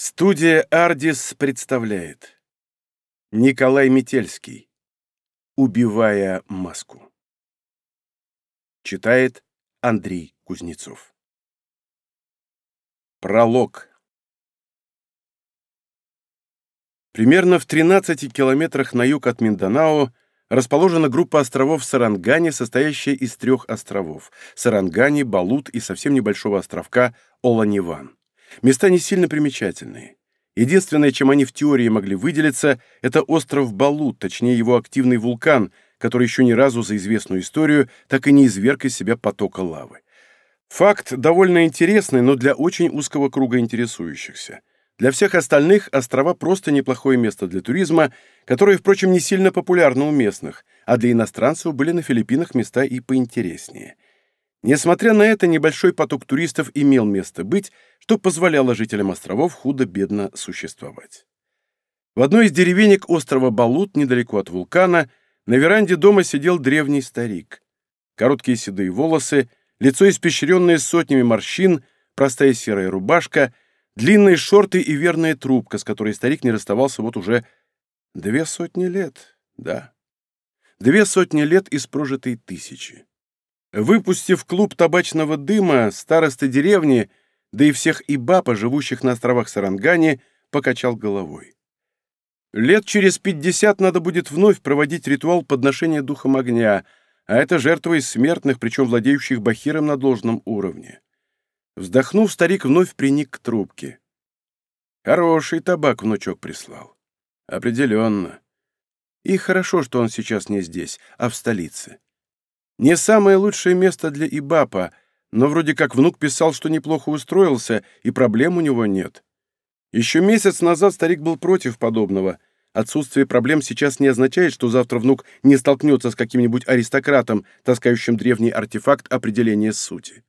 Студия «Ардис» представляет. Николай Метельский. «Убивая маску» Читает Андрей Кузнецов. Пролог. Примерно в 13 километрах на юг от Минданао расположена группа островов Сарангани, состоящая из трех островов – Сарангани, Балут и совсем небольшого островка Оланиван. Места не сильно примечательные. Единственное, чем они в теории могли выделиться, это остров Балут, точнее его активный вулкан, который еще ни разу за известную историю так и не изверг из себя потока лавы. Факт довольно интересный, но для очень узкого круга интересующихся. Для всех остальных острова просто неплохое место для туризма, которое, впрочем, не сильно популярно у местных, а для иностранцев были на Филиппинах места и поинтереснее – Несмотря на это, небольшой поток туристов имел место быть, что позволяло жителям островов худо-бедно существовать. В одной из деревенек острова Балут, недалеко от вулкана, на веранде дома сидел древний старик. Короткие седые волосы, лицо испещренное сотнями морщин, простая серая рубашка, длинные шорты и верная трубка, с которой старик не расставался вот уже две сотни лет, да. Две сотни лет из прожитой тысячи. Выпустив клуб табачного дыма, староста деревни, да и всех ибапа, живущих на островах Сарангани, покачал головой. Лет через пятьдесят надо будет вновь проводить ритуал подношения духом огня, а это жертва из смертных, причем владеющих бахиром на должном уровне. Вздохнув, старик вновь приник к трубке. Хороший табак внучок прислал. Определенно. И хорошо, что он сейчас не здесь, а в столице. Не самое лучшее место для Ибапа, но вроде как внук писал, что неплохо устроился, и проблем у него нет. Еще месяц назад старик был против подобного. Отсутствие проблем сейчас не означает, что завтра внук не столкнется с каким-нибудь аристократом, таскающим древний артефакт определения сути.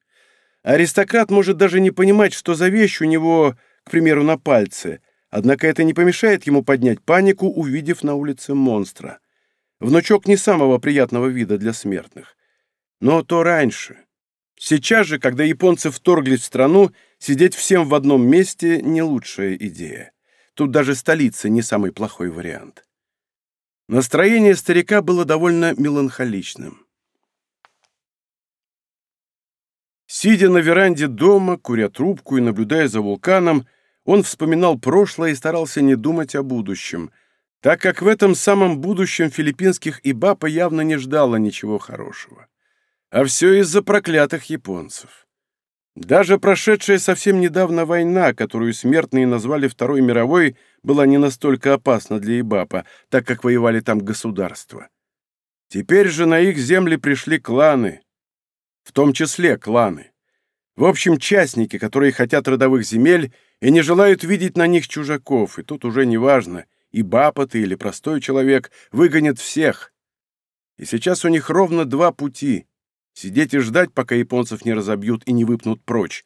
Аристократ может даже не понимать, что за вещь у него, к примеру, на пальце, однако это не помешает ему поднять панику, увидев на улице монстра. Внучок не самого приятного вида для смертных. Но то раньше. Сейчас же, когда японцы вторглись в страну, сидеть всем в одном месте – не лучшая идея. Тут даже столица не самый плохой вариант. Настроение старика было довольно меланхоличным. Сидя на веранде дома, куря трубку и наблюдая за вулканом, он вспоминал прошлое и старался не думать о будущем, так как в этом самом будущем филиппинских ибапа явно не ждало ничего хорошего. А все из-за проклятых японцев. Даже прошедшая совсем недавно война, которую смертные назвали Второй мировой, была не настолько опасна для Ибапа, так как воевали там государства. Теперь же на их земли пришли кланы, в том числе кланы. В общем, частники, которые хотят родовых земель и не желают видеть на них чужаков, и тут уже неважно, Ибапа ты или простой человек, выгонят всех. И сейчас у них ровно два пути Сидеть и ждать, пока японцев не разобьют и не выпнут прочь,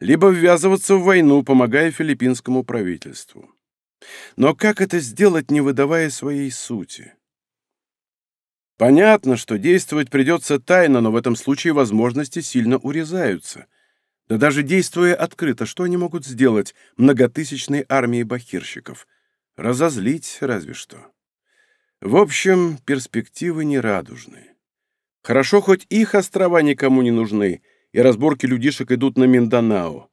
либо ввязываться в войну, помогая филиппинскому правительству. Но как это сделать, не выдавая своей сути? Понятно, что действовать придется тайно, но в этом случае возможности сильно урезаются. Да даже действуя открыто, что они могут сделать многотысячной армией бахирщиков? Разозлить разве что. В общем, перспективы нерадужные. Хорошо, хоть их острова никому не нужны, и разборки людишек идут на Минданао.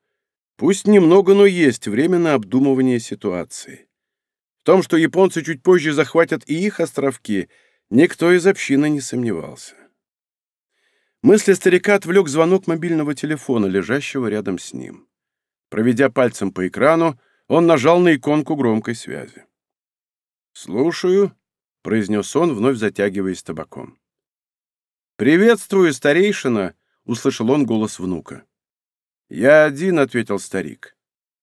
Пусть немного, но есть время на обдумывание ситуации. В том, что японцы чуть позже захватят и их островки, никто из общины не сомневался. Мысли старика отвлек звонок мобильного телефона, лежащего рядом с ним. Проведя пальцем по экрану, он нажал на иконку громкой связи. «Слушаю», — произнес он, вновь затягиваясь табаком. «Приветствую, старейшина!» — услышал он голос внука. «Я один», — ответил старик.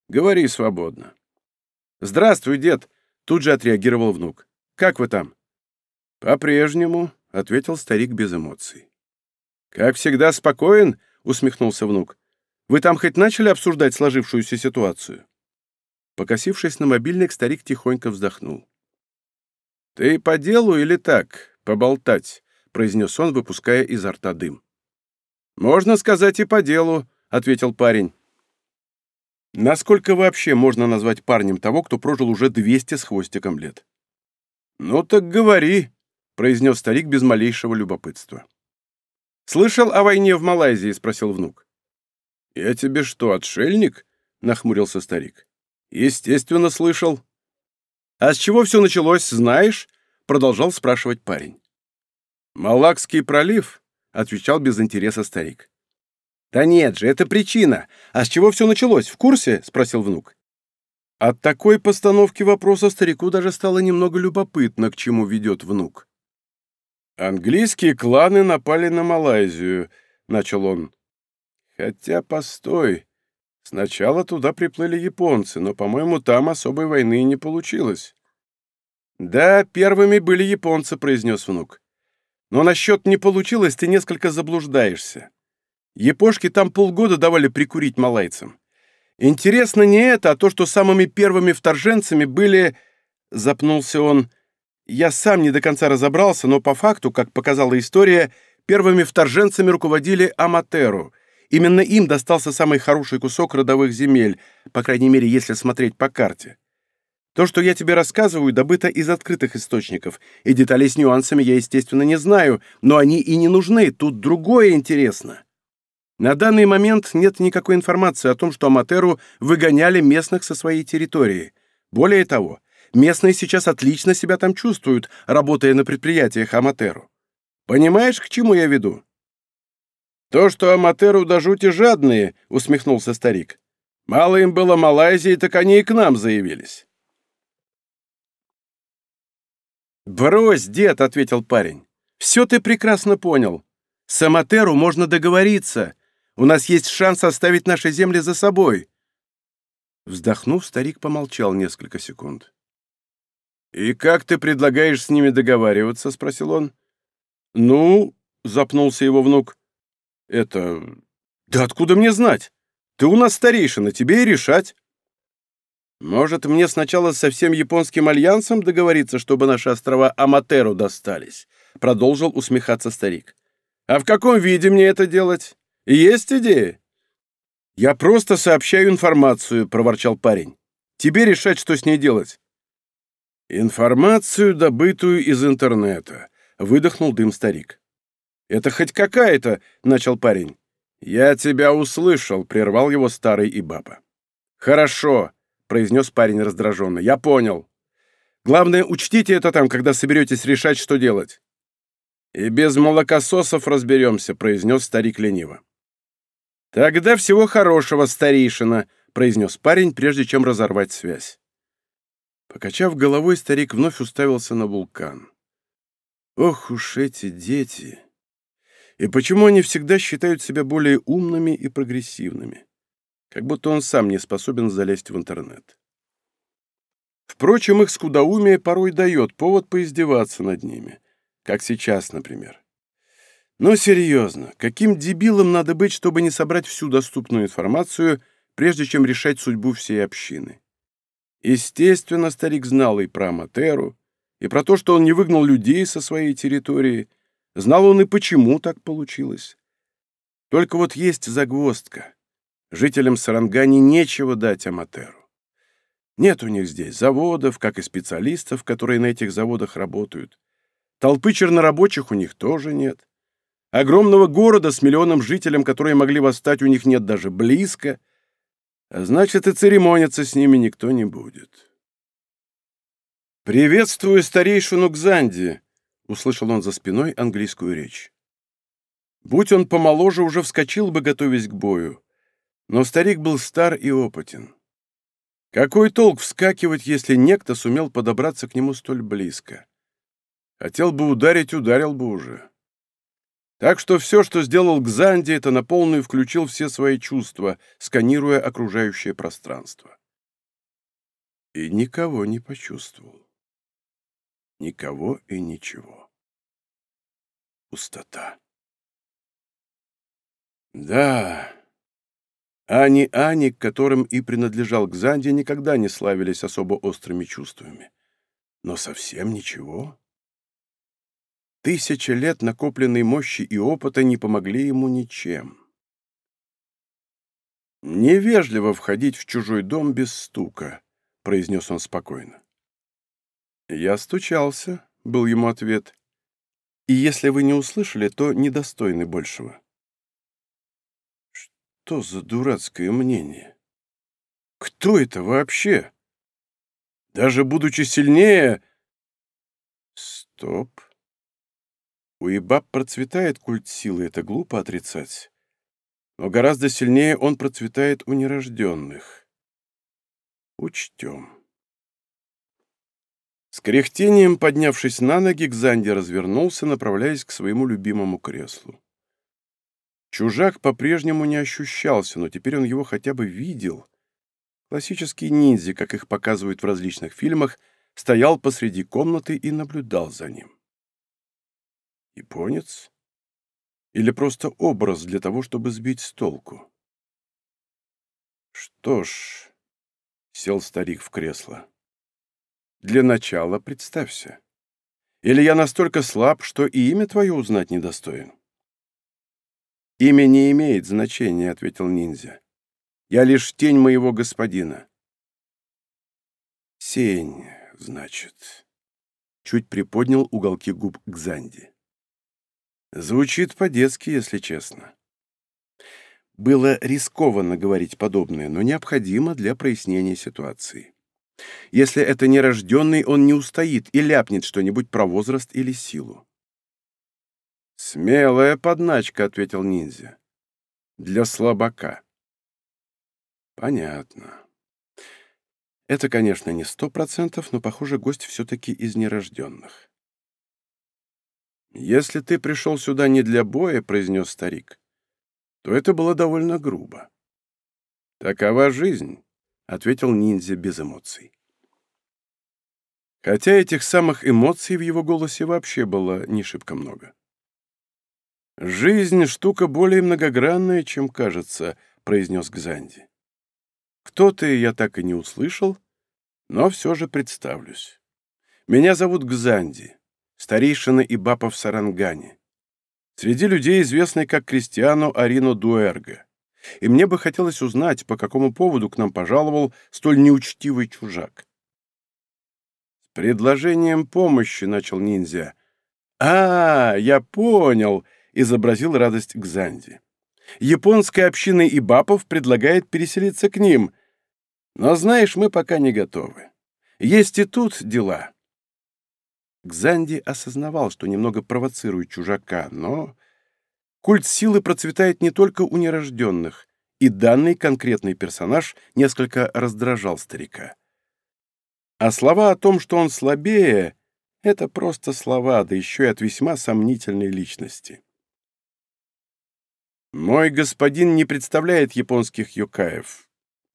«Говори свободно». «Здравствуй, дед!» — тут же отреагировал внук. «Как вы там?» «По-прежнему», — ответил старик без эмоций. «Как всегда спокоен?» — усмехнулся внук. «Вы там хоть начали обсуждать сложившуюся ситуацию?» Покосившись на мобильник, старик тихонько вздохнул. «Ты по делу или так, поболтать?» — произнес он, выпуская изо рта дым. «Можно сказать и по делу», — ответил парень. Насколько вообще можно назвать парнем того, кто прожил уже 200 с хвостиком лет? «Ну так говори», — произнес старик без малейшего любопытства. «Слышал о войне в Малайзии?» — спросил внук. «Я тебе что, отшельник?» — нахмурился старик. «Естественно, слышал». «А с чего все началось, знаешь?» — продолжал спрашивать парень. «Малакский пролив», — отвечал без интереса старик. «Да нет же, это причина. А с чего все началось, в курсе?» — спросил внук. От такой постановки вопроса старику даже стало немного любопытно, к чему ведет внук. «Английские кланы напали на Малайзию», — начал он. «Хотя, постой. Сначала туда приплыли японцы, но, по-моему, там особой войны не получилось». «Да, первыми были японцы», — произнес внук. «Но насчет «не получилось» ты несколько заблуждаешься. Япошки там полгода давали прикурить малайцам. Интересно не это, а то, что самыми первыми вторженцами были... Запнулся он. Я сам не до конца разобрался, но по факту, как показала история, первыми вторженцами руководили Аматеру. Именно им достался самый хороший кусок родовых земель, по крайней мере, если смотреть по карте. То, что я тебе рассказываю, добыто из открытых источников, и деталей с нюансами я, естественно, не знаю, но они и не нужны, тут другое интересно. На данный момент нет никакой информации о том, что Аматеру выгоняли местных со своей территории. Более того, местные сейчас отлично себя там чувствуют, работая на предприятиях Аматеру. Понимаешь, к чему я веду? То, что Аматеру до жути жадные, усмехнулся старик. Мало им было Малайзии, так они и к нам заявились. «Брось, дед», — ответил парень. «Все ты прекрасно понял. С Аматеру можно договориться. У нас есть шанс оставить наши земли за собой». Вздохнув, старик помолчал несколько секунд. «И как ты предлагаешь с ними договариваться?» — спросил он. «Ну...» — запнулся его внук. «Это... Да откуда мне знать? Ты у нас старейшина, тебе и решать». «Может, мне сначала со всем японским альянсом договориться, чтобы наши острова Аматеру достались?» — продолжил усмехаться старик. «А в каком виде мне это делать?» Есть идея?» «Я просто сообщаю информацию», — проворчал парень. «Тебе решать, что с ней делать». «Информацию, добытую из интернета», — выдохнул дым старик. «Это хоть какая-то», — начал парень. «Я тебя услышал», — прервал его старый и баба. «Хорошо», — произнес парень раздраженно. «Я понял. Главное, учтите это там, когда соберетесь решать, что делать». «И без молокососов разберемся», — произнес старик лениво. «Тогда всего хорошего, старейшина», — произнес парень, прежде чем разорвать связь. Покачав головой, старик вновь уставился на вулкан. «Ох уж эти дети! И почему они всегда считают себя более умными и прогрессивными? Как будто он сам не способен залезть в интернет». Впрочем, их скудоумие порой дает повод поиздеваться над ними, как сейчас, например. Но серьезно, каким дебилом надо быть, чтобы не собрать всю доступную информацию, прежде чем решать судьбу всей общины? Естественно, старик знал и про Аматеру, и про то, что он не выгнал людей со своей территории. Знал он и почему так получилось. Только вот есть загвоздка. Жителям Сарангани нечего дать Аматеру. Нет у них здесь заводов, как и специалистов, которые на этих заводах работают. Толпы чернорабочих у них тоже нет. Огромного города с миллионом жителям, которые могли восстать, у них нет даже близко. А значит, и церемониться с ними никто не будет. «Приветствую старейшину Гзанди», — услышал он за спиной английскую речь. Будь он помоложе, уже вскочил бы, готовясь к бою. Но старик был стар и опытен. Какой толк вскакивать, если некто сумел подобраться к нему столь близко? Хотел бы ударить, ударил бы уже. Так что все, что сделал Гзанди, это на полную включил все свои чувства, сканируя окружающее пространство. И никого не почувствовал. Никого и ничего. Пустота. Да, Ани-Ани, к которым и принадлежал Гзанди, никогда не славились особо острыми чувствами. Но совсем ничего. Тысяча лет накопленной мощи и опыта не помогли ему ничем. «Невежливо входить в чужой дом без стука», — произнес он спокойно. «Я стучался», — был ему ответ. «И если вы не услышали, то недостойны большего». «Что за дурацкое мнение? Кто это вообще? Даже будучи сильнее...» «Стоп. У Ибаб процветает культ силы, это глупо отрицать но гораздо сильнее он процветает у нерожденных. Учтем. С кряхтением, поднявшись на ноги, Кзанди развернулся, направляясь к своему любимому креслу. Чужак по-прежнему не ощущался, но теперь он его хотя бы видел. Классический ниндзя, как их показывают в различных фильмах, стоял посреди комнаты и наблюдал за ним. Японец? Или просто образ для того, чтобы сбить с толку? Что ж, сел старик в кресло. Для начала представься. Или я настолько слаб, что и имя твое узнать недостоин? Имя не имеет значения, ответил ниндзя. Я лишь тень моего господина. Сень, значит. Чуть приподнял уголки губ к. Звучит по-детски, если честно. Было рискованно говорить подобное, но необходимо для прояснения ситуации. Если это нерожденный, он не устоит и ляпнет что-нибудь про возраст или силу. «Смелая подначка», — ответил ниндзя. «Для слабака». «Понятно. Это, конечно, не сто процентов, но, похоже, гость все-таки из нерожденных. «Если ты пришел сюда не для боя», — произнес старик, — «то это было довольно грубо». «Такова жизнь», — ответил ниндзя без эмоций. Хотя этих самых эмоций в его голосе вообще было не шибко много. «Жизнь — штука более многогранная, чем кажется», — произнес Гзанди. «Кто ты, я так и не услышал, но все же представлюсь. Меня зовут Гзанди старейшина Ибапа в Сарангане. Среди людей известный как Кристиано Арино Дуэрго. И мне бы хотелось узнать, по какому поводу к нам пожаловал столь неучтивый чужак. «С предложением помощи», — начал ниндзя. «А, я понял», — изобразил радость Гзанди. «Японская община Ибапов предлагает переселиться к ним. Но, знаешь, мы пока не готовы. Есть и тут дела. Гзанди осознавал, что немного провоцирует чужака, но культ силы процветает не только у нерожденных, и данный конкретный персонаж несколько раздражал старика. А слова о том, что он слабее, это просто слова, да еще и от весьма сомнительной личности. «Мой господин не представляет японских юкаев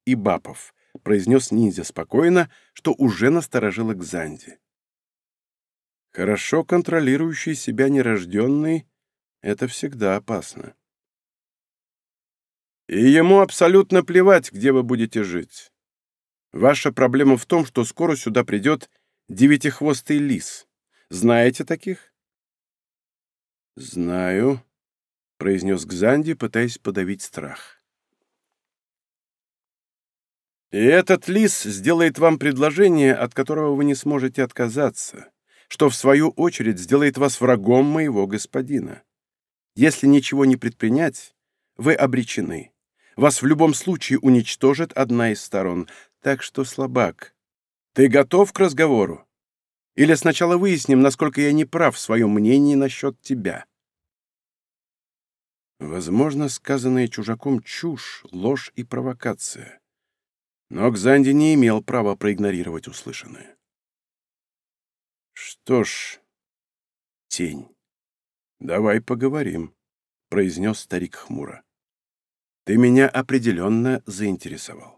и бапов», произнес ниндзя спокойно, что уже насторожило Гзанди. Хорошо контролирующий себя нерожденный — это всегда опасно. И ему абсолютно плевать, где вы будете жить. Ваша проблема в том, что скоро сюда придет девятихвостый лис. Знаете таких? «Знаю», — произнес Гзанди, пытаясь подавить страх. «И этот лис сделает вам предложение, от которого вы не сможете отказаться что, в свою очередь, сделает вас врагом моего господина. Если ничего не предпринять, вы обречены. Вас в любом случае уничтожит одна из сторон. Так что, слабак, ты готов к разговору? Или сначала выясним, насколько я не прав в своем мнении насчет тебя?» Возможно, сказанное чужаком чушь, ложь и провокация. Но Кзанди не имел права проигнорировать услышанное. «Что ж, тень, давай поговорим», — произнес старик хмуро. «Ты меня определенно заинтересовал».